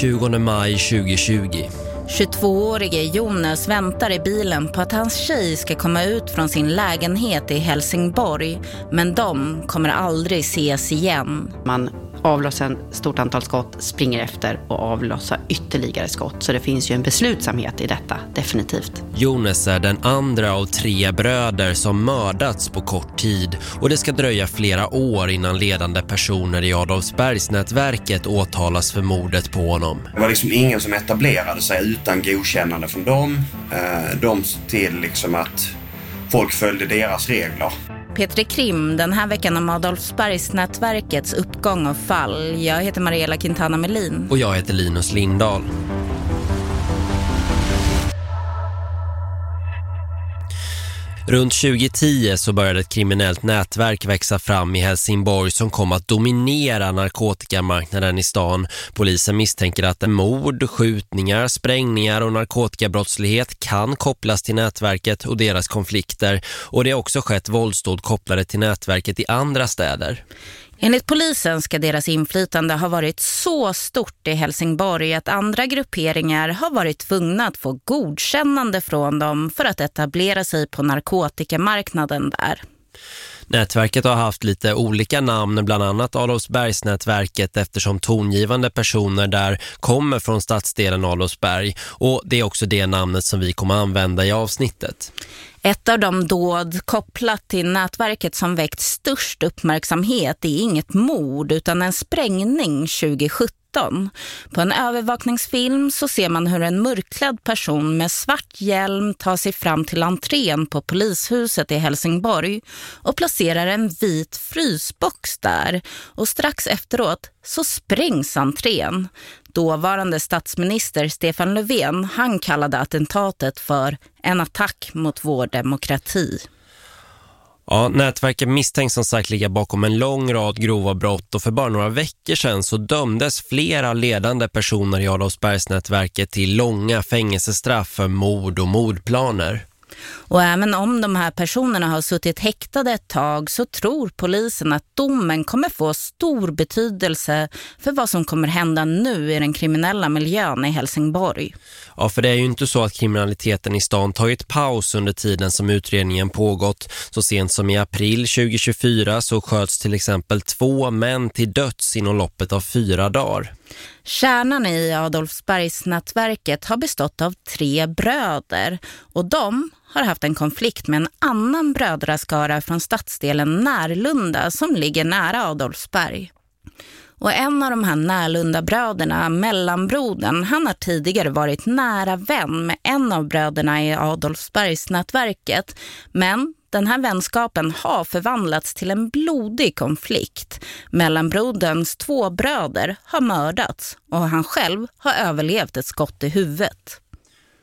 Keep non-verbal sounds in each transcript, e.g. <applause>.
20 maj 2020. 22-årige Jonas väntar i bilen på att hans tjej ska komma ut från sin lägenhet i Helsingborg. Men de kommer aldrig ses igen. Man avlossar ett stort antal skott, springer efter och avlossar ytterligare skott. Så det finns ju en beslutsamhet i detta, definitivt. Jonas är den andra av tre bröder som mördats på kort tid och det ska dröja flera år innan ledande personer i Adolfsbergsnätverket åtalas för mordet på honom. Det var liksom ingen som etablerade sig utan godkännande från dem. Eh, de till liksom att folk följde deras regler. Petri Krim den här veckan om Adolfsbergsnätverkets uppgång och fall. Jag heter Mariella Quintana Melin. Och jag heter Linus Lindahl. Runt 2010 så började ett kriminellt nätverk växa fram i Helsingborg som kom att dominera narkotikamarknaden i stan. Polisen misstänker att mord, skjutningar, sprängningar och narkotikabrottslighet kan kopplas till nätverket och deras konflikter. Och det har också skett våldsdåd kopplade till nätverket i andra städer. Enligt polisen ska deras inflytande ha varit så stort i Helsingborg att andra grupperingar har varit tvungna att få godkännande från dem för att etablera sig på narkotikamarknaden där. Nätverket har haft lite olika namn, bland annat Adolfsbergsnätverket eftersom tongivande personer där kommer från stadsdelen Adolfsberg och det är också det namnet som vi kommer använda i avsnittet. Ett av de dåd kopplat till nätverket som väckt störst uppmärksamhet är inget mord utan en sprängning 2017 på en övervakningsfilm så ser man hur en mörkklädd person med svart hjälm tar sig fram till entrén på polishuset i Helsingborg och placerar en vit frysbox där. Och strax efteråt så sprängs entrén. Dåvarande statsminister Stefan Löfven han kallade attentatet för en attack mot vår demokrati. Ja, nätverket misstänks som sagt ligga bakom en lång rad grova brott och för bara några veckor sedan så dömdes flera ledande personer i Adolfsbergsnätverket till långa fängelsestraff för mord och mordplaner. Och även om de här personerna har suttit häktade ett tag så tror polisen att domen kommer få stor betydelse för vad som kommer hända nu i den kriminella miljön i Helsingborg. Ja, för det är ju inte så att kriminaliteten i stan tagit paus under tiden som utredningen pågått. Så sent som i april 2024 så sköts till exempel två män till döds inom loppet av fyra dagar. Kärnan i Adolfsbergsnätverket har bestått av tre bröder och de har haft en konflikt med en annan brödraskara från stadsdelen Närlunda som ligger nära Adolfsberg. Och en av de här Närlunda-bröderna, mellanbrodern, han har tidigare varit nära vän med en av bröderna i Adolfsbergsnätverket. Men den här vänskapen har förvandlats till en blodig konflikt. Mellanbroderns två bröder har mördats och han själv har överlevt ett skott i huvudet.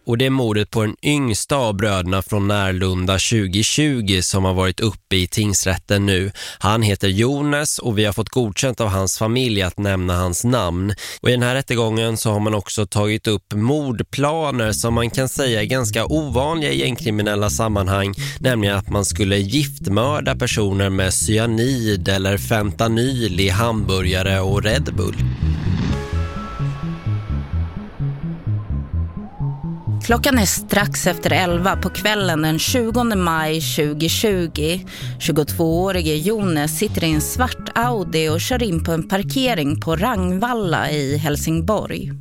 Och det är mordet på den yngsta av bröderna från Närlunda 2020 som har varit uppe i tingsrätten nu. Han heter Jonas och vi har fått godkänt av hans familj att nämna hans namn. Och i den här rättegången så har man också tagit upp mordplaner som man kan säga är ganska ovanliga i gängkriminella sammanhang. Nämligen att man skulle giftmörda personer med cyanid eller fentanyl i hamburgare och Red Bull. Klockan är strax efter 11 på kvällen den 20 maj 2020. 22-årige Jonas sitter i en svart Audi och kör in på en parkering på Rangvalla i Helsingborg.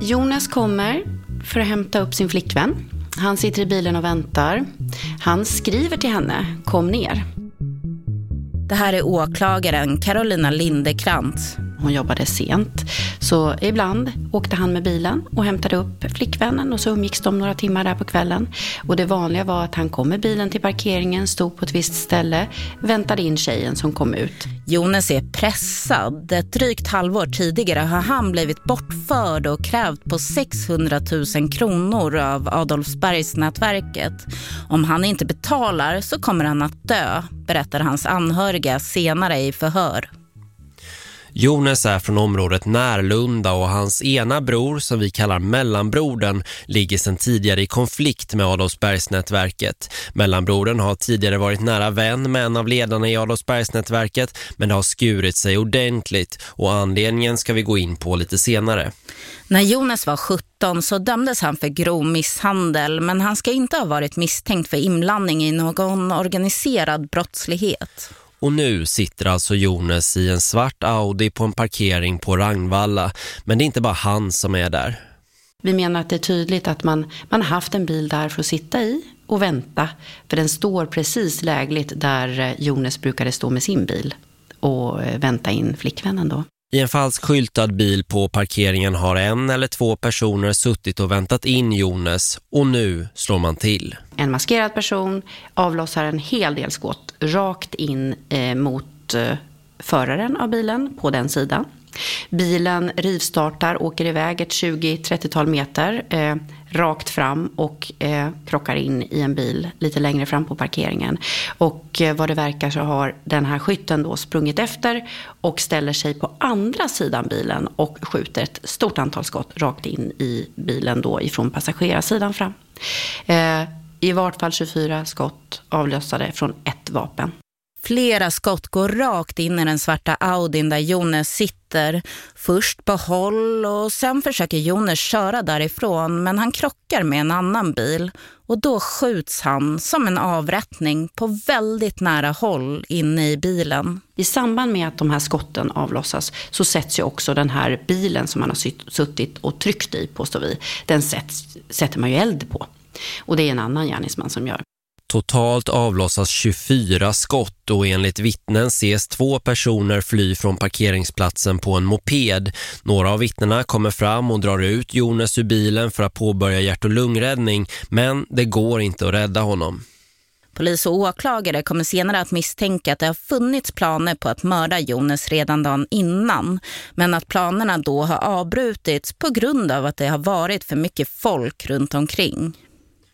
Jonas kommer för att hämta upp sin flickvän. Han sitter i bilen och väntar. Han skriver till henne, kom ner. Det här är åklagaren Carolina Lindekrantz. Hon jobbade sent. Så ibland åkte han med bilen och hämtade upp flickvännen och så umgicks de några timmar där på kvällen. Och det vanliga var att han kom med bilen till parkeringen, stod på ett visst ställe, väntade in tjejen som kom ut. Jonas är pressad. Ett drygt halvår tidigare har han blivit bortförd och krävt på 600 000 kronor av Adolfsbergsnätverket. Om han inte betalar så kommer han att dö, berättar hans anhöriga senare i förhör. Jonas är från området Närlunda och hans ena bror som vi kallar mellanbrodern ligger sedan tidigare i konflikt med Adolfsbergsnätverket. Mellanbrodern har tidigare varit nära vän med en av ledarna i Adolfsbergsnätverket men det har skurit sig ordentligt och anledningen ska vi gå in på lite senare. När Jonas var 17 så dömdes han för grov misshandel men han ska inte ha varit misstänkt för inblandning i någon organiserad brottslighet. Och nu sitter alltså Jonas i en svart Audi på en parkering på Ragnvalla. Men det är inte bara han som är där. Vi menar att det är tydligt att man, man har haft en bil där för att sitta i och vänta. För den står precis lägligt där eh, Jonas brukade stå med sin bil och eh, vänta in flickvännen då. I en falsk skyltad bil på parkeringen har en eller två personer suttit och väntat in Jones och nu slår man till. En maskerad person avlossar en hel del skott rakt in eh, mot eh, föraren av bilen på den sidan. Bilen rivstartar, åker iväg ett 20-30-tal meter eh, rakt fram och eh, krockar in i en bil lite längre fram på parkeringen. Och eh, vad det verkar så har den här skytten då sprungit efter och ställer sig på andra sidan bilen och skjuter ett stort antal skott rakt in i bilen då ifrån passagerarsidan fram. Eh, I vart fall 24 skott avlösade från ett vapen. Flera skott går rakt in i den svarta Audin där Jonas sitter. Först på håll och sen försöker Jonas köra därifrån men han krockar med en annan bil. Och då skjuts han som en avrättning på väldigt nära håll inne i bilen. I samband med att de här skotten avlossas så sätts ju också den här bilen som man har suttit och tryckt i, påstår vi. Den sätts, sätter man ju eld på. Och det är en annan gärningsman som gör. Totalt avlossas 24 skott och enligt vittnen ses två personer fly från parkeringsplatsen på en moped. Några av vittnena kommer fram och drar ut Jonas ur bilen för att påbörja hjärt- och lungräddning men det går inte att rädda honom. Polis och åklagare kommer senare att misstänka att det har funnits planer på att mörda Jonas redan dagen innan. Men att planerna då har avbrutits på grund av att det har varit för mycket folk runt omkring.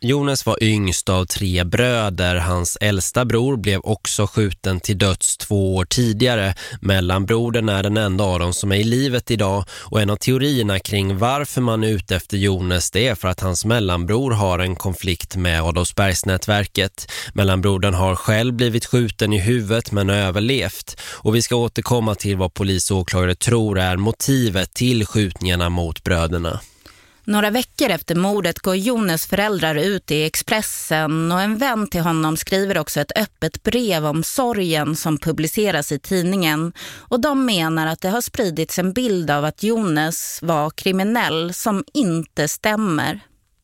Jonas var yngst av tre bröder. Hans äldsta bror blev också skjuten till döds två år tidigare. Mellanbrodern är den enda av dem som är i livet idag. Och en av teorierna kring varför man är ute efter Jonas det är för att hans mellanbror har en konflikt med Adolfsbergsnätverket. Mellanbrodern har själv blivit skjuten i huvudet men överlevt. Och vi ska återkomma till vad polis och åklagare tror är motivet till skjutningarna mot bröderna. Några veckor efter mordet går Jones föräldrar ut i Expressen och en vän till honom skriver också ett öppet brev om sorgen som publiceras i tidningen. Och de menar att det har spridits en bild av att Jones var kriminell som inte stämmer.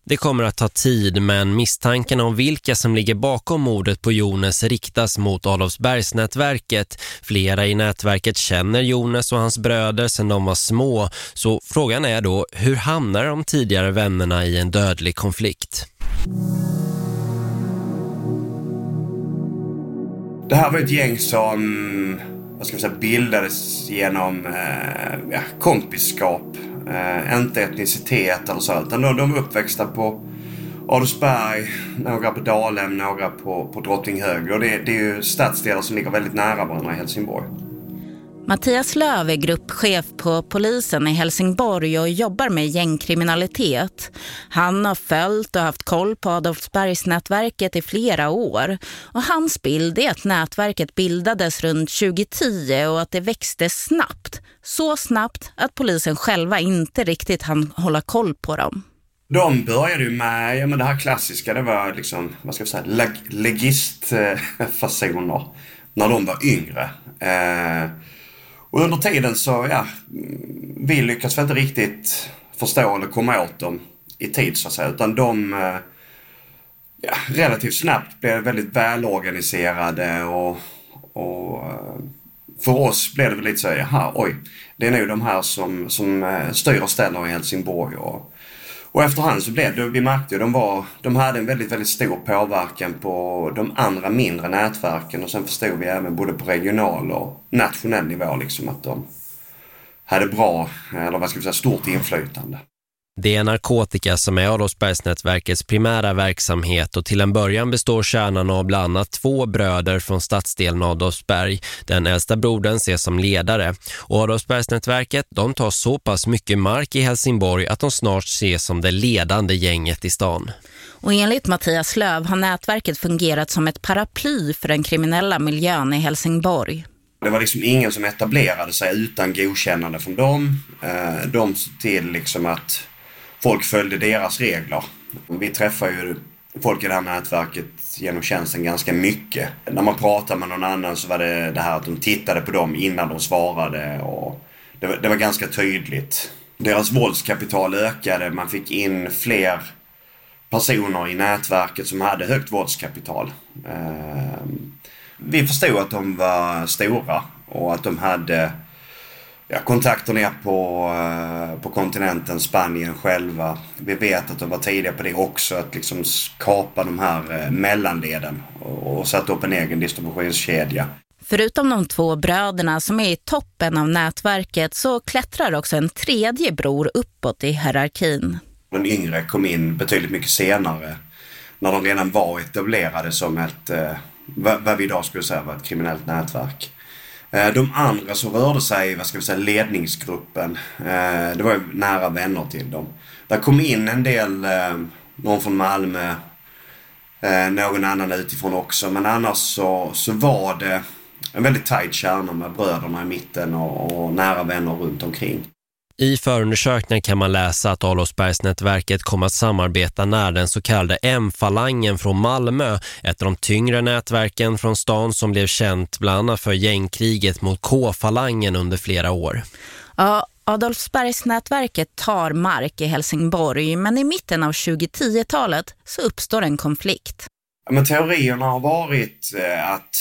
Det kommer att ta tid men misstanken om vilka som ligger bakom mordet på Jonas riktas mot Adolfsbergsnätverket. Flera i nätverket känner Jonas och hans bröder sedan de var små. Så frågan är då, hur hamnar de tidigare vännerna i en dödlig konflikt? Det här var ett gäng som vad ska säga, bildades genom eh, ja, kompiskap Eh, inte etnicitet eller så. Utan de, de är uppväxta på Adolfsberg, några på Dalhem, några på, på Drottninghög. Och det, det är ju stadsdelar som ligger väldigt nära varandra i Helsingborg. Mattias Löv är gruppchef på polisen i Helsingborg och jobbar med gängkriminalitet. Han har följt och haft koll på Adolfsbergsnätverket i flera år. Och hans bild är att nätverket bildades runt 2010 och att det växte snabbt. Så snabbt att polisen själva inte riktigt hann hålla koll på dem. De började ju med ja, men det här klassiska, det var liksom, vad ska jag säga, leg legistfasoner eh, <laughs> när de var yngre. Eh, och under tiden så, ja, vi lyckas väl inte riktigt förstå eller komma åt dem i tid så att säga. Utan de eh, ja, relativt snabbt blev väldigt välorganiserade och, och eh, för oss blev det väl lite så, jaha, oj, det är nog de här som, som eh, styr och ställer i Helsingborg och och efterhand så blev det, vi märkte ju, de, var, de hade en väldigt, väldigt stor påverkan på de andra mindre nätverken och sen förstod vi även både på regional och nationell nivå liksom att de hade bra, eller vad ska vi säga, stort inflytande. Det är narkotika som är Adolfsbergsnätverkets primära verksamhet och till en början består kärnan av bland annat två bröder från stadsdelen Adolfsberg. Den äldsta brodern ses som ledare och Adolfsbergsnätverket de tar så pass mycket mark i Helsingborg att de snart ses som det ledande gänget i stan. Och enligt Mattias Löv har nätverket fungerat som ett paraply för den kriminella miljön i Helsingborg. Det var liksom ingen som etablerade sig utan godkännande från dem. Eh, de såg till liksom att folk följde deras regler. Vi träffar ju folk i det här nätverket genom tjänsten ganska mycket. När man pratade med någon annan så var det det här att de tittade på dem innan de svarade. Och det, var, det var ganska tydligt. Deras våldskapital ökade. Man fick in fler personer i nätverket som hade högt våldskapital. Ehm, vi förstod att de var stora och att de hade ja, kontakter ner på, eh, på kontinenten, Spanien själva. Vi vet att de var tidiga på det också, att liksom skapa de här eh, mellanleden och, och sätta upp en egen distributionskedja. Förutom de två bröderna som är i toppen av nätverket så klättrar också en tredje bror uppåt i hierarkin. Den yngre kom in betydligt mycket senare när de redan var etablerade som ett, eh, vad vi idag skulle säga var ett kriminellt nätverk. Eh, de andra som rörde sig, vad ska vi säga, ledningsgruppen, eh, det var ju nära vänner till dem. Där kom in en del, eh, någon från Malmö, någon annan utifrån också. Men annars så, så var det en väldigt tajt kärna med bröderna i mitten och, och nära vänner runt omkring. I förundersökningen kan man läsa att Adolfsbergsnätverket kommer att samarbeta när den så kallade M-falangen från Malmö, ett av de tyngre nätverken från stan som blev känt bland annat för gängkriget mot K-falangen under flera år. Ja, Adolfsbergsnätverket tar mark i Helsingborg men i mitten av 2010-talet så uppstår en konflikt. Men teorierna har varit eh, att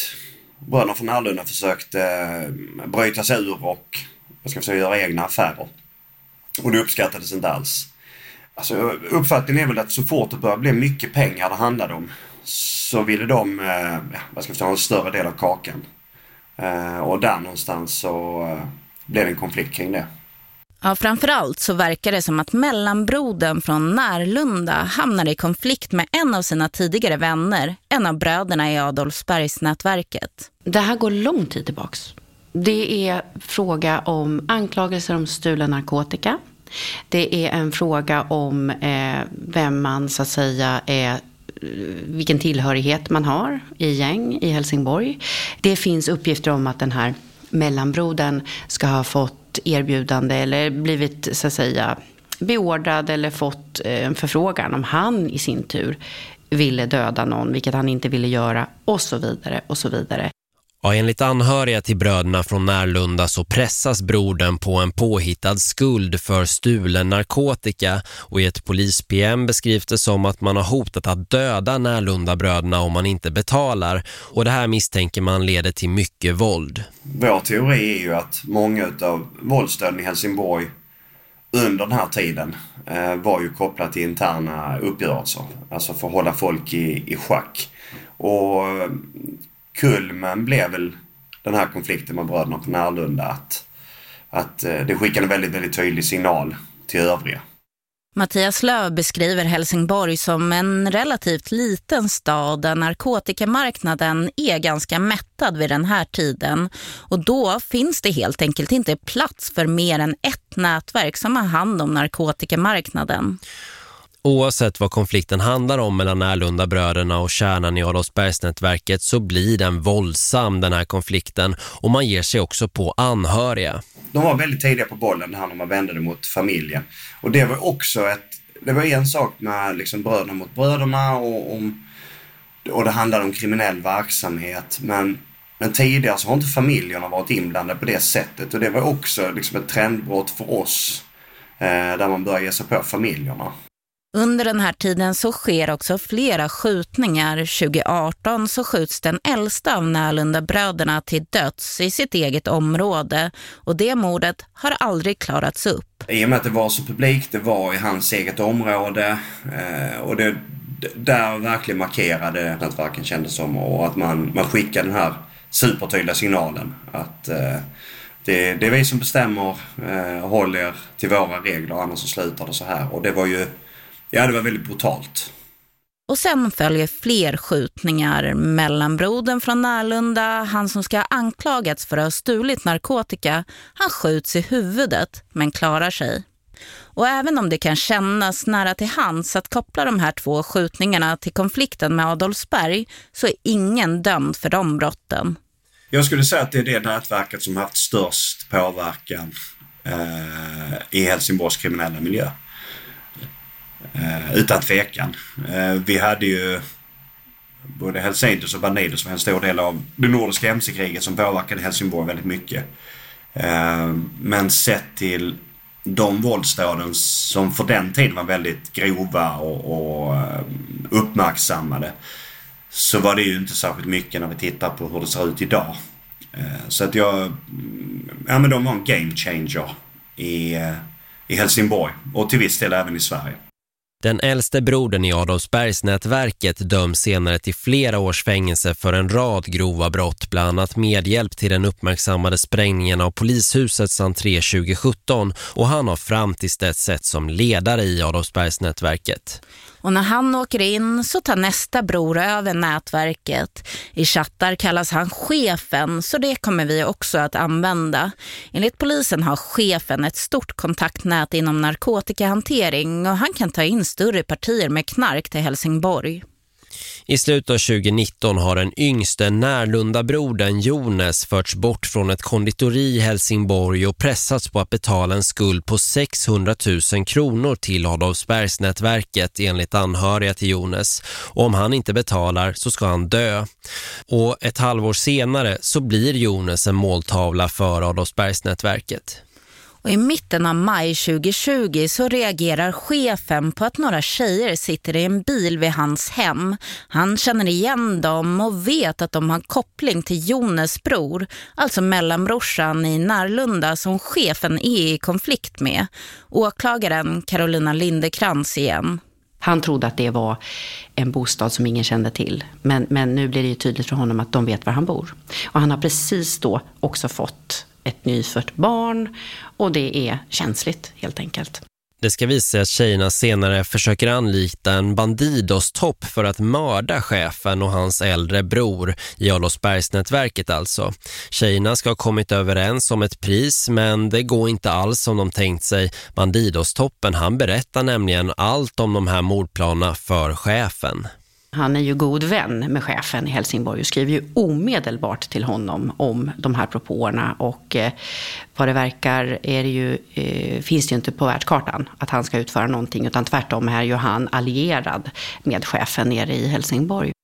bröderna från Allunda försökte eh, bryta sig ur och jag ska försöka göra egna affärer. Och det uppskattades inte alls. Alltså, uppfattningen är väl att så fort det började bli mycket pengar det handlade om så ville de eh, vad ska jag säga, ha en större del av kakan. Eh, och där någonstans så eh, blev det en konflikt kring det. Ja, framförallt så verkar det som att mellanbroden från Närlunda hamnar i konflikt med en av sina tidigare vänner, en av bröderna i Adolfsbergsnätverket. Det här går lång tid tillbaks. Det är fråga om anklagelser om stulen narkotika. Det är en fråga om eh, vem man så att säga är vilken tillhörighet man har i gäng i Helsingborg. Det finns uppgifter om att den här mellanbrodern ska ha fått erbjudande eller blivit så att säga beordrad eller fått eh, en förfrågan om han i sin tur ville döda någon, vilket han inte ville göra och så vidare och så vidare. Ja, enligt anhöriga till bröderna från Närlunda så pressas brodern på en påhittad skuld för stulen narkotika och i ett polis-PM beskrivs det som att man har hotat att döda Närlunda-bröderna om man inte betalar och det här misstänker man leder till mycket våld. Vår teori är ju att många av våldsdöden i Helsingborg under den här tiden eh, var ju kopplat till interna uppgörelser. Alltså för att hålla folk i, i schack. Och kulmen blev väl den här konflikten med bröderna på Närlunda att, att eh, det skickade en väldigt, väldigt tydlig signal till övriga. Mattias Löv beskriver Helsingborg som en relativt liten stad där narkotikamarknaden är ganska mättad vid den här tiden. Och då finns det helt enkelt inte plats för mer än ett nätverk som har hand om narkotikamarknaden. Oavsett vad konflikten handlar om mellan Erlunda-bröderna och kärnan i Adolfsbergsnätverket så blir den våldsam den här konflikten och man ger sig också på anhöriga. De var väldigt tidiga på bollen här när man vände det mot familjen. Och det var också ett, det var en sak med liksom bröderna mot bröderna och, om, och det handlade om kriminell verksamhet. Men, men tidigare så har inte familjerna varit inblandade på det sättet och det var också liksom ett trendbrott för oss eh, där man började ge sig på familjerna. Under den här tiden så sker också flera skjutningar. 2018 så skjuts den äldsta av Närlunda bröderna till döds i sitt eget område och det mordet har aldrig klarats upp. I och med att det var så publikt, det var i hans eget område eh, och det där verkligen markerade nätverken kändes som och att man, man skickade den här supertydliga signalen att eh, det, det är vi som bestämmer, eh, håll er till våra regler annars så slutar det så här. Och det var ju, ja det var väldigt brutalt. Och sen följer fler skjutningar. Mellanbrodern från Närlunda, han som ska ha anklagats för att ha stulit narkotika, han skjuts i huvudet men klarar sig. Och även om det kan kännas nära till hands att koppla de här två skjutningarna till konflikten med Adolfsberg så är ingen dömd för de brotten. Jag skulle säga att det är det nätverket som haft störst påverkan eh, i Helsingborgs kriminella miljö. Eh, utan tvekan. Eh, vi hade ju både Hells Angels och Bandidos som en stor del av det nordiska mc-kriget som påverkade Helsingborg väldigt mycket. Eh, men sett till de våldsdåden som för den tiden var väldigt grova och, och eh, uppmärksammade så var det ju inte särskilt mycket när vi tittar på hur det ser ut idag. Eh, så att jag, mm, ja men de var en game changer i, eh, i Helsingborg och till viss del även i Sverige. Den äldste brodern i Adolfsbergsnätverket döms senare till flera års fängelse för en rad grova brott, bland annat medhjälp till den uppmärksammade sprängningen av polishusets entré 2017 och han har fram till dess sett som ledare i Adolfsbergsnätverket. Och när han åker in så tar nästa bror över nätverket. I chattar kallas han chefen så det kommer vi också att använda. Enligt polisen har chefen ett stort kontaktnät inom narkotikahantering och han kan ta in större partier med knark till Helsingborg. I slutet av 2019 har den yngste närlundabrodern Jones förts bort från ett konditori i Helsingborg och pressats på att betala en skuld på 600 000 kronor till Adolfsbergsnätverket enligt anhöriga till Jones. Och om han inte betalar så ska han dö. Och ett halvår senare så blir Jones en måltavla för Adolfsbergsnätverket. Och I mitten av maj 2020 så reagerar chefen på att några tjejer sitter i en bil vid hans hem. Han känner igen dem och vet att de har koppling till Jones bror, alltså mellanbrorsan i Närlunda som chefen är i konflikt med. Åklagaren Carolina Lindekrans igen. Han trodde att det var en bostad som ingen kände till. Men, men nu blir det ju tydligt för honom att de vet var han bor. Och han har precis då också fått ett nyfött barn och det är känsligt helt enkelt. Det ska visa sig att tjejerna senare försöker anlita en bandidos-topp för att mörda chefen och hans äldre bror i Adolfsbergsnätverket alltså. Tjejerna ska ha kommit överens om ett pris men det går inte alls som de tänkt sig. Bandidos-toppen han berättar nämligen allt om de här mordplanerna för chefen. Han är ju god vän med chefen i Helsingborg och skriver ju omedelbart till honom om de här propåerna. Och eh, vad det verkar är det ju, eh, finns det ju inte på världskartan att han ska utföra någonting. Utan tvärtom är ju han allierad med chefen nere i Helsingborg.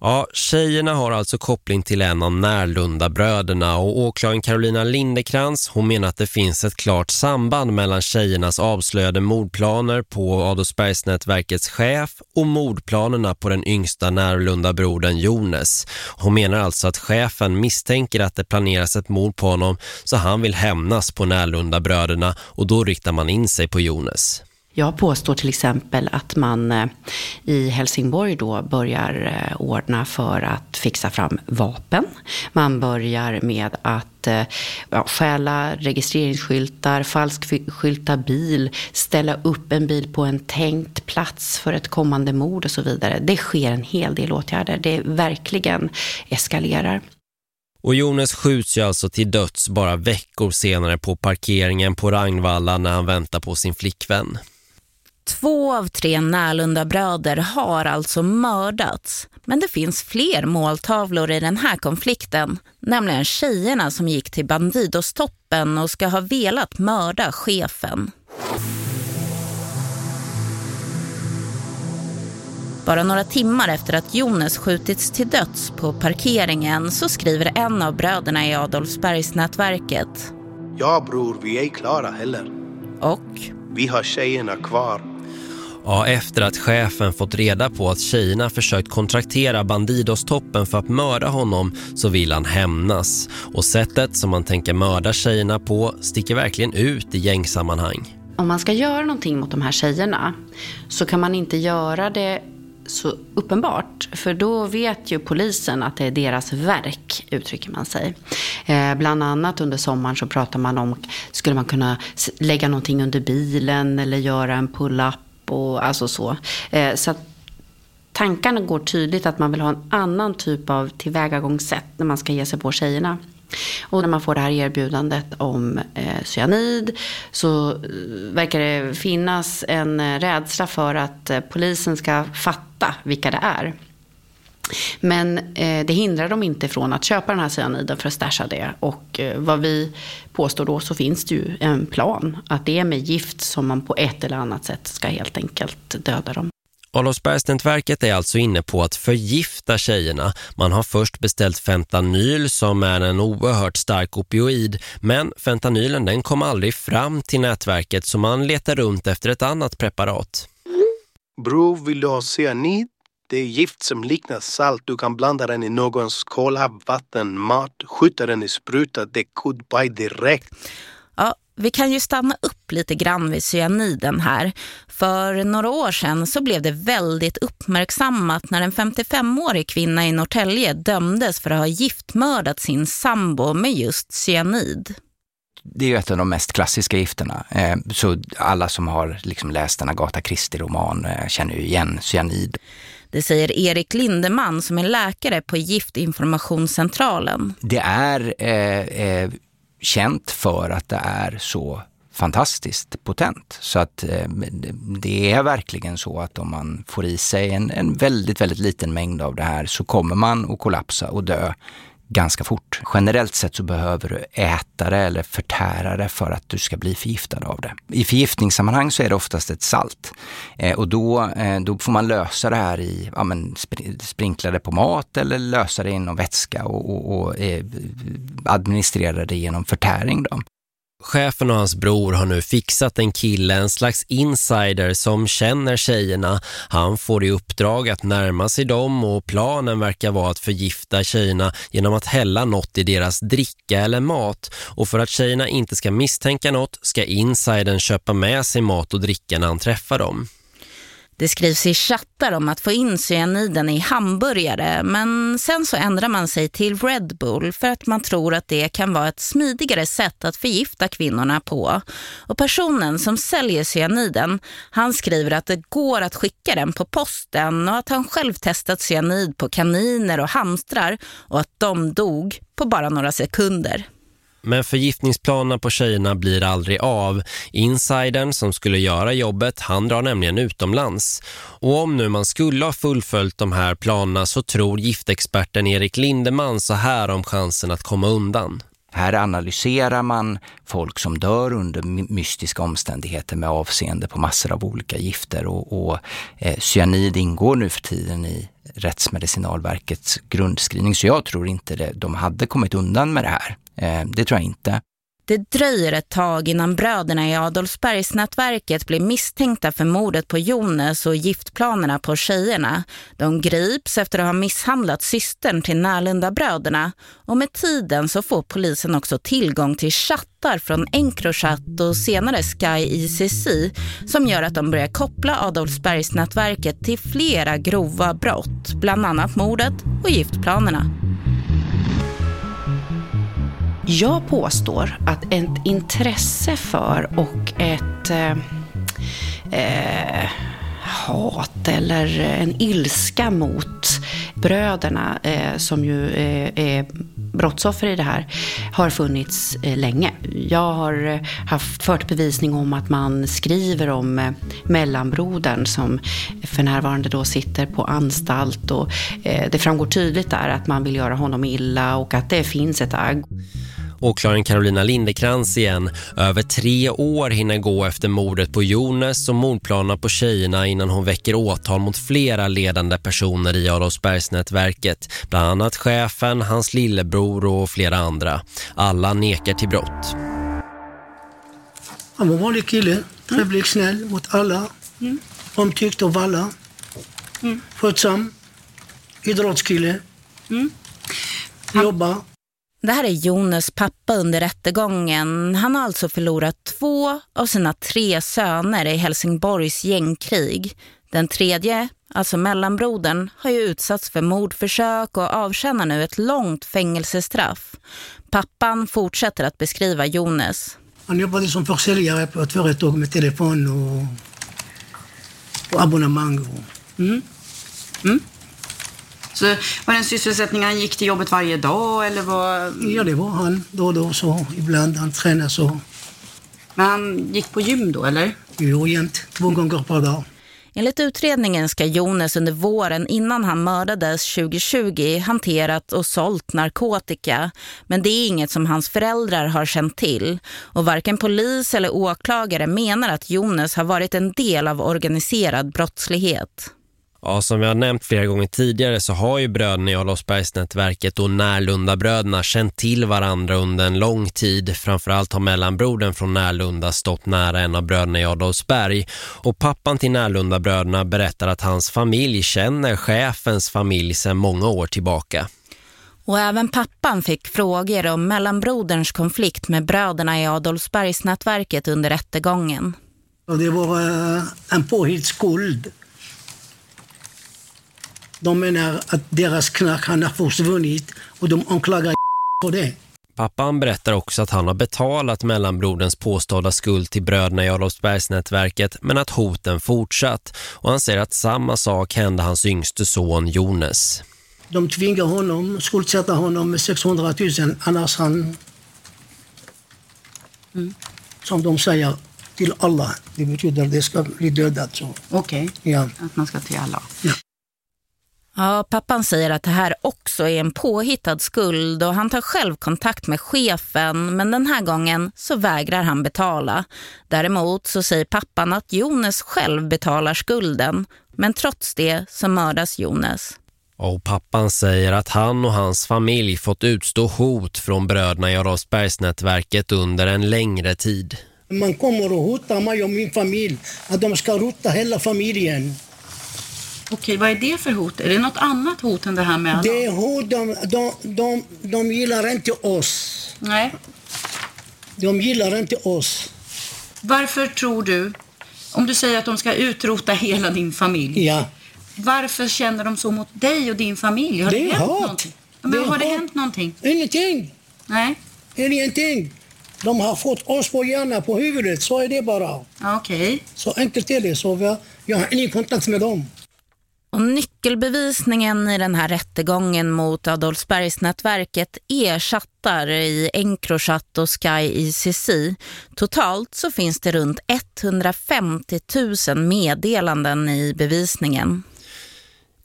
Ja, tjejerna har alltså koppling till en av närlunda bröderna och åklagaren Carolina Lindekrans hon menar att det finns ett klart samband mellan tjejernas avslöjade mordplaner på Adolfsbergsnätverkets chef och mordplanerna på den yngsta närlunda brodern Jones. Hon menar alltså att chefen misstänker att det planeras ett mord på honom så han vill hämnas på närlunda bröderna och då riktar man in sig på Jones. Jag påstår till exempel att man eh, i Helsingborg då börjar eh, ordna för att fixa fram vapen. Man börjar med att eh, ja, stjäla registreringsskyltar, falskskylta bil, ställa upp en bil på en tänkt plats för ett kommande mord och så vidare. Det sker en hel del åtgärder. Det verkligen eskalerar. Och Jonas skjuts ju alltså till döds bara veckor senare på parkeringen på Ragnvalla när han väntar på sin flickvän. Två av tre Närlunda bröder har alltså mördats. Men det finns fler måltavlor i den här konflikten. Nämligen tjejerna som gick till Bandidos-toppen och ska ha velat mörda chefen. Bara några timmar efter att Jonas skjutits till döds på parkeringen så skriver en av bröderna i Adolfsbergsnätverket. Ja bror, vi är klara heller. Och? Vi har tjejerna kvar. Ja, efter att chefen fått reda på att tjejerna försökt kontraktera Bandidos-toppen för att mörda honom så vill han hämnas. Och sättet som man tänker mörda tjejerna på sticker verkligen ut i gängsammanhang. Om man ska göra någonting mot de här tjejerna så kan man inte göra det så uppenbart. För då vet ju polisen att det är deras verk, uttrycker man sig. Eh, bland annat under sommaren så pratar man om, skulle man kunna lägga någonting under bilen eller göra en pull-up och alltså så. Eh, så att tankarna går tydligt att man vill ha en annan typ av tillvägagångssätt när man ska ge sig på tjejerna. Och när man får det här erbjudandet om eh, cyanid så eh, verkar det finnas en eh, rädsla för att eh, polisen ska fatta vilka det är. Men eh, det hindrar dem inte från att köpa den här cyaniden för att stasha det. Och eh, vad vi påstår då så finns det ju en plan. Att det är med gift som man på ett eller annat sätt ska helt enkelt döda dem. Adolfsbergsnätverket är alltså inne på att förgifta tjejerna. Man har först beställt fentanyl som är en oerhört stark opioid. Men fentanylen den kom aldrig fram till nätverket så man letar runt efter ett annat preparat. Bror, vill du ha cyanid? Det är gift som liknar salt. Du kan blanda den i någons kola, vatten, mat, skjuta den i spruta. Det är goodbye direkt. Ja, vi kan ju stanna upp lite grann vid cyaniden här. För några år sedan så blev det väldigt uppmärksammat när en 55-årig kvinna i Norrtälje dömdes för att ha giftmördat sin sambo med just cyanid. Det är ju ett av de mest klassiska gifterna. Eh, så alla som har liksom läst en Agatha Christie-roman eh, känner ju igen cyanid. Det säger Erik Lindeman som är läkare på Giftinformationscentralen. Det är eh, eh, känt för att det är så fantastiskt potent. Så att eh, det är verkligen så att om man får i sig en, en väldigt, väldigt liten mängd av det här så kommer man att kollapsa och dö ganska fort. Generellt sett så behöver du äta det eller förtära det för att du ska bli förgiftad av det. I förgiftningssammanhang så är det oftast ett salt eh, och då, eh, då får man lösa det här i, ja men sprinkla det på mat eller lösa det i någon vätska och, och, och eh, administrera det genom förtäring. Då. Chefen och hans bror har nu fixat en kille, en slags insider som känner tjejerna. Han får i uppdrag att närma sig dem och planen verkar vara att förgifta tjejerna genom att hälla något i deras dricka eller mat. Och för att tjejerna inte ska misstänka något ska insidern köpa med sig mat och dricka när han träffar dem. Det skrivs i chattar om att få in cyaniden i hamburgare men sen så ändrar man sig till Red Bull för att man tror att det kan vara ett smidigare sätt att förgifta kvinnorna på. Och personen som säljer cyaniden, han skriver att det går att skicka den på posten och att han själv testat cyanid på kaniner och hamstrar och att de dog på bara några sekunder. Men förgiftningsplanerna på tjejerna blir aldrig av. Insidern som skulle göra jobbet, han drar nämligen utomlands. Och om nu man skulle ha fullföljt de här planerna så tror giftexperten Erik Lindeman så här om chansen att komma undan. Här analyserar man folk som dör under mystiska omständigheter med avseende på massor av olika gifter och, och eh, cyanid ingår nu för tiden i Rättsmedicinalverkets grundskrivning så jag tror inte det, de hade kommit undan med det här. Eh, det tror jag inte. Det dröjer ett tag innan bröderna i Adolfsbergsnätverket blir misstänkta för mordet på Jonas och giftplanerna på tjejerna. De grips efter att ha misshandlat systern till Närlunda bröderna och med tiden så får polisen också tillgång till chattar från Encrochat och senare Sky ICC som gör att de börjar koppla Adolfsbergsnätverket till flera grova brott, bland annat mordet och giftplanerna. Jag påstår att ett intresse för och ett eh, eh, hat eller en ilska mot bröderna eh, som ju eh, är brottsoffer i det här har funnits eh, länge. Jag har eh, haft fört bevisning om att man skriver om eh, mellanbrodern som för närvarande då sitter på anstalt och eh, det framgår tydligt där att man vill göra honom illa och att det finns ett agg. Åklagaren Carolina Lindekrans igen. Över tre år hinner gå efter mordet på Jonas och mordplanerna på tjejerna innan hon väcker åtal mot flera ledande personer i Adolfsbergsnätverket. Bland annat chefen, hans lillebror och flera andra. Alla nekar till brott. Han var en vanlig kille, trevlig, snäll mot alla. Mm. Omtyckt av alla. Mm. Skötsam. Idrottskille. Mm. Jobba. Det här är Jonas pappa under rättegången. Han har alltså förlorat två av sina tre söner i Helsingborgs gängkrig. Den tredje, alltså mellanbrodern, har ju utsatts för mordförsök och avtjänar nu ett långt fängelsestraff. Pappan fortsätter att beskriva Jonas. Han jobbade som liksom försäljare på ett företag med telefon och, och abonnemang. Och, Mm. Mm. Så var det en sysselsättning han gick till jobbet varje dag eller var... ja, det var han då och då. Så ibland han tränade så. Men han gick på gym då eller? Jo, jämt. Två gånger per dag. Enligt utredningen ska Jonas under våren innan han mördades 2020 hanterat och sålt narkotika. Men det är inget som hans föräldrar har känt till. Och varken polis eller åklagare menar att Jonas har varit en del av organiserad brottslighet. Ja, som jag har nämnt flera gånger tidigare så har ju bröderna i Adolfsbergsnätverket och Närlunda bröderna känt till varandra under en lång tid. Framförallt har mellanbrodern från Närlunda stått nära en av bröderna i Adolfsberg. Och pappan till Närlunda bröderna berättar att hans familj känner chefens familj sedan många år tillbaka. Och även pappan fick frågor om mellanbroderns konflikt med bröderna i Adolfsbergsnätverket under rättegången. Det var eh, en påhittsskuld. De menar att deras knark har försvunnit och de anklagar <laughs> för det. Pappan berättar också att han har betalat mellanbroderns påstådda skuld till bröderna i Adolfsbergsnätverket men att hoten fortsatt. Och han säger att samma sak hände hans yngste son Jonas. De tvingar honom, skuldsätta honom med 600 000, annars han... Som de säger till alla. Det betyder att det ska bli dödat. Okej, Ja. att man ska till alla. Ja, pappan säger att det här också är en påhittad skuld och han tar själv kontakt med chefen men den här gången så vägrar han betala. Däremot så säger pappan att Jonas själv betalar skulden men trots det så mördas Jonas. Och pappan säger att han och hans familj fått utstå hot från bröderna i Adolfsbergsnätverket under en längre tid. Man kommer och hotar mig och min familj att de ska rota hela familjen. Okej, vad är det för hot? Är det något annat hot än det här med... Det är hot, de, de, de, de gillar inte oss. Nej. De gillar inte oss. Varför tror du, om du säger att de ska utrota hela din familj, Ja. varför känner de så mot dig och din familj? Har det, Det är hänt hat. någonting? Ja, Det men är har det hat. hänt någonting? Ingenting. Nej? Ingenting. De har fått oss på hjärnan, på huvudet. Så är det bara. Ja, Okej. Så enkelt är det. Så vi- jag har ingen kontakt med dem. Och nyckelbevisningen i den här rättegången mot Adolfsbergsnätverket ersättar i Encrochat och Sky ICC. Totalt så finns det runt 150 000 meddelanden i bevisningen.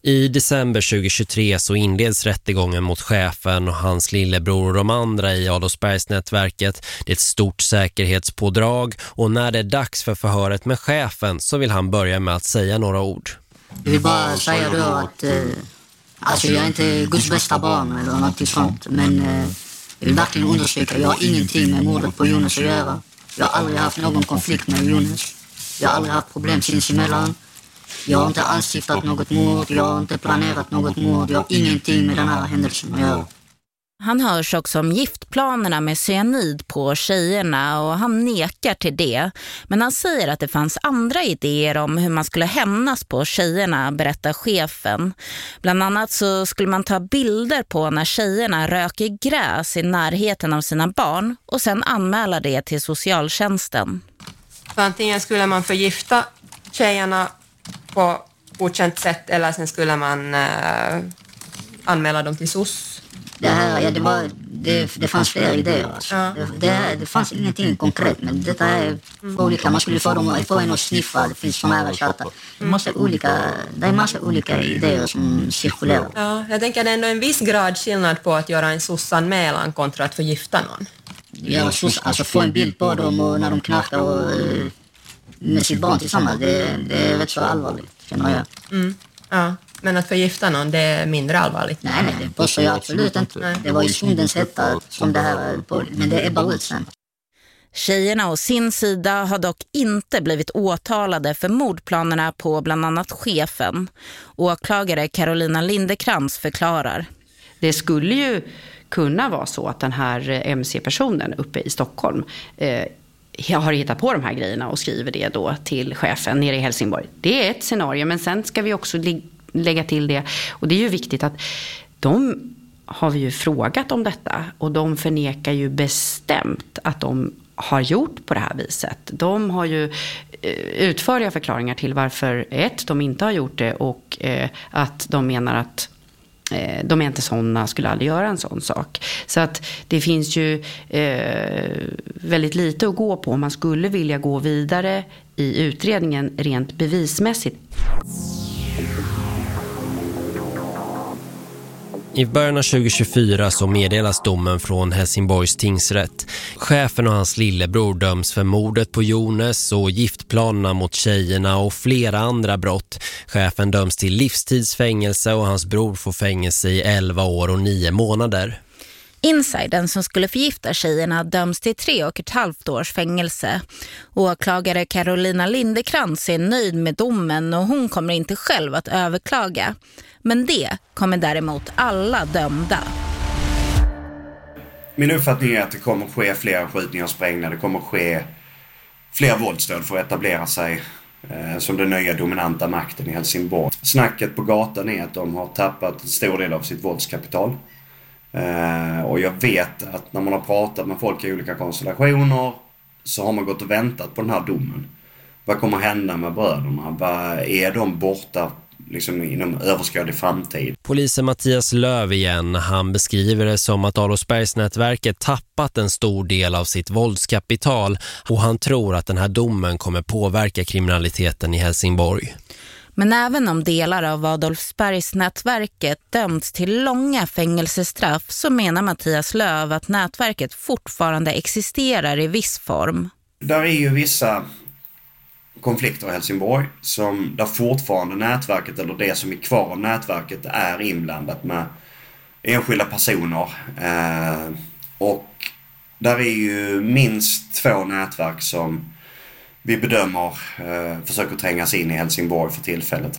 I december 2023 så inleds rättegången mot chefen och hans lillebror och de andra i Adolfsbergsnätverket. Det är ett stort säkerhetspådrag och när det är dags för förhöret med chefen så vill han börja med att säga några ord. Jag vill bara säga då att eh, alltså jag är inte Guds bästa barn eller något sånt. Men eh, jag vill verkligen understryka, jag har ingenting med mordet på Jonas att göra. Jag har aldrig haft någon konflikt med Jonas. Jag har aldrig haft problem sinsemellan. Jag har inte anstiftat något mord, jag har inte planerat något mord. Jag har ingenting med den här händelsen att göra. Han hörs också om giftplanerna med cyanid på tjejerna och han nekar till det. Men han säger att det fanns andra idéer om hur man skulle hämnas på tjejerna, berättar chefen. Bland annat så skulle man ta bilder på när tjejerna röker gräs i närheten av sina barn och sen anmäla det till socialtjänsten. Så antingen skulle man förgifta tjejerna på godkänt sätt eller sen skulle man eh, anmäla dem till SOS. Det, här, ja, det, var, det, det fanns flera idéer. Alltså. Det, det, det fanns ingenting konkret, men detta är olika. Man skulle få, dem, få en att sniffa, det finns såna här måste olika, det är massa olika idéer som cirkulerar. Ja, jag tänker det är ändå en viss grad skillnad på att göra en SOS-anmälan kontra att förgifta någon. Ja, så, alltså få en bild på dem och när de knarkar och, eh, med sitt barn tillsammans, det, det är rätt så allvarligt, känner jag. Mm. Ja, men att förgifta någon, det är mindre allvarligt. Nej, nej, det påstår jag absolut inte. Det var i stundens hetta som det här, på, men det ebbar ut sen. Tjejerna å sin sida har dock inte blivit åtalade för mordplanerna på bland annat chefen. Åklagare Carolina Lindekrans förklarar. Det skulle ju kunna vara så att den här MC-personen uppe i Stockholm eh, har hittat på de här grejerna och skriver det då till chefen nere i Helsingborg. Det är ett scenario, men sen ska vi också lägga till det. Och det är ju viktigt att de har vi ju frågat om detta och de förnekar ju bestämt att de har gjort på det här viset. De har ju eh, utförliga förklaringar till varför ett, de inte har gjort det och eh, att de menar att eh, de är inte sådana, skulle aldrig göra en sån sak. Så att det finns ju eh, väldigt lite att gå på om man skulle vilja gå vidare i utredningen rent bevismässigt. I början av 2024 så meddelas domen från Helsingborgs tingsrätt. Chefen och hans lillebror döms för mordet på Jonas och giftplanerna mot tjejerna och flera andra brott. Chefen döms till livstidsfängelse och hans bror får fängelse i 11 år och 9 månader. Insidern som skulle förgifta tjejerna döms till tre och ett halvt års fängelse. Åklagare Carolina Lindekrans är nöjd med domen och hon kommer inte själv att överklaga. Men det kommer däremot alla dömda. Min uppfattning är att det kommer ske fler skjutningar och sprängningar. Det kommer ske fler våldsdåd för att etablera sig eh, som den nya dominanta makten i Helsingborg. Snacket på gatan är att de har tappat en stor del av sitt våldskapital. Eh, och jag vet att när man har pratat med folk i olika konstellationer så har man gått och väntat på den här domen. Vad kommer hända med bröderna? Vad är de borta liksom inom överskådlig framtid. Polisen Mattias Löv igen, han beskriver det som att Adolfsbergsnätverket tappat en stor del av sitt våldskapital och han tror att den här domen kommer påverka kriminaliteten i Helsingborg. Men även om delar av Adolfsbergsnätverket dömts till långa fängelsestraff så menar Mattias Löv att nätverket fortfarande existerar i viss form. Där är ju vissa konflikter i Helsingborg som där fortfarande nätverket eller det som är kvar av nätverket är inblandat med enskilda personer. Eh, och där är ju minst två nätverk som vi bedömer eh, försöker trängas in i Helsingborg för tillfället.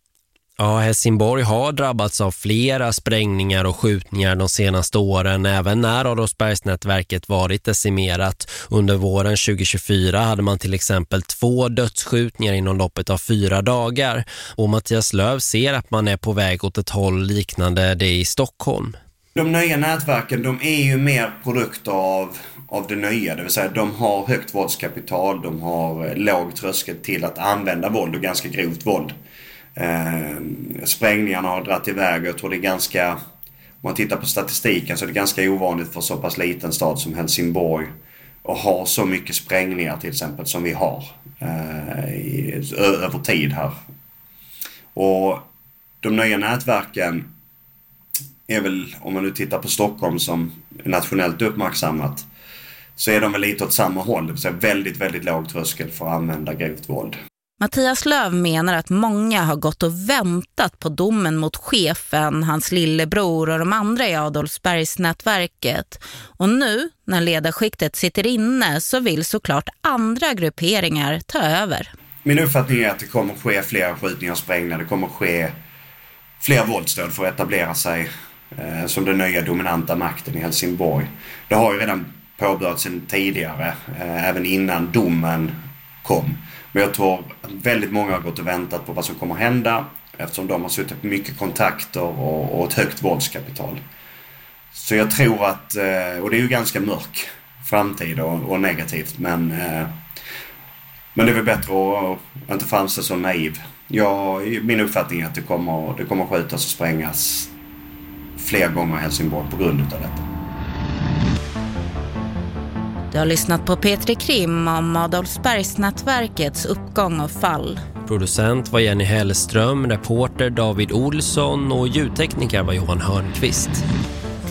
Ja, Helsingborg har drabbats av flera sprängningar och skjutningar de senaste åren, även när Adolfsbergsnätverket varit decimerat. Under våren 2024 hade man till exempel två dödsskjutningar inom loppet av fyra dagar. Och Mattias Löv ser att man är på väg åt ett håll liknande det i Stockholm. De nya nätverken, de är ju mer produkter av, av det nya. Det vill säga, de har högt våldskapital, de har eh, låg tröskel till att använda våld och ganska grovt våld. Eh, sprängningarna har dragit iväg. och Jag tror det är ganska... Om man tittar på statistiken så är det ganska ovanligt för så pass liten stad som Helsingborg att ha så mycket sprängningar till exempel som vi har eh, i, över tid här. Och de nya nätverken är väl, om man nu tittar på Stockholm som är nationellt uppmärksammat, så är de väl lite åt samma håll. Det vill säga väldigt, väldigt låg tröskel för att använda grovt våld. Mattias Löv menar att många har gått och väntat på domen mot chefen, hans lillebror och de andra i Adolfsbergsnätverket. Och nu, när ledarskiktet sitter inne, så vill såklart andra grupperingar ta över. Min uppfattning är att det kommer ske fler skjutningar och sprängningar. Det kommer ske fler våldsdåd för att etablera sig eh, som den nya dominanta makten i Helsingborg. Det har ju redan påbörjat sedan tidigare, eh, även innan domen kom. Men jag tror att väldigt många har gått och väntat på vad som kommer hända eftersom de har suttit på mycket kontakter och, och ett högt våldskapital. Så jag tror att, eh, och det är ju ganska mörk framtid och, och negativt men, eh, men det är väl bättre att inte framstå så naiv. Jag, min uppfattning är att det kommer, det kommer skjutas och sprängas fler gånger i Helsingborg på grund av detta. Du har lyssnat på Petri Krim om Adolfsbergsnätverkets uppgång och fall. Producent var Jenny Hellström, reporter David Olsson och ljudtekniker var Johan Hörnqvist.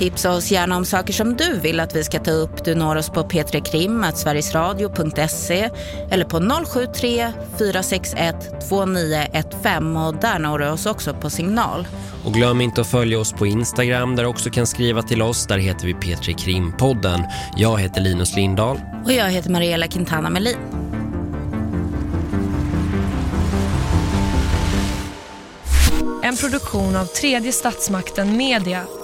Tipsa oss gärna om saker som du vill att vi ska ta upp. Du når oss på p3krim.sverigesradio.se eller på 073 461 2915 och där når du oss också på signal. Och glöm inte att följa oss på Instagram där du också kan skriva till oss. Där heter vi Petri Krimpodden. Jag heter Linus Lindahl. Och jag heter Mariella Quintana Melin. En produktion av tredje statsmakten Media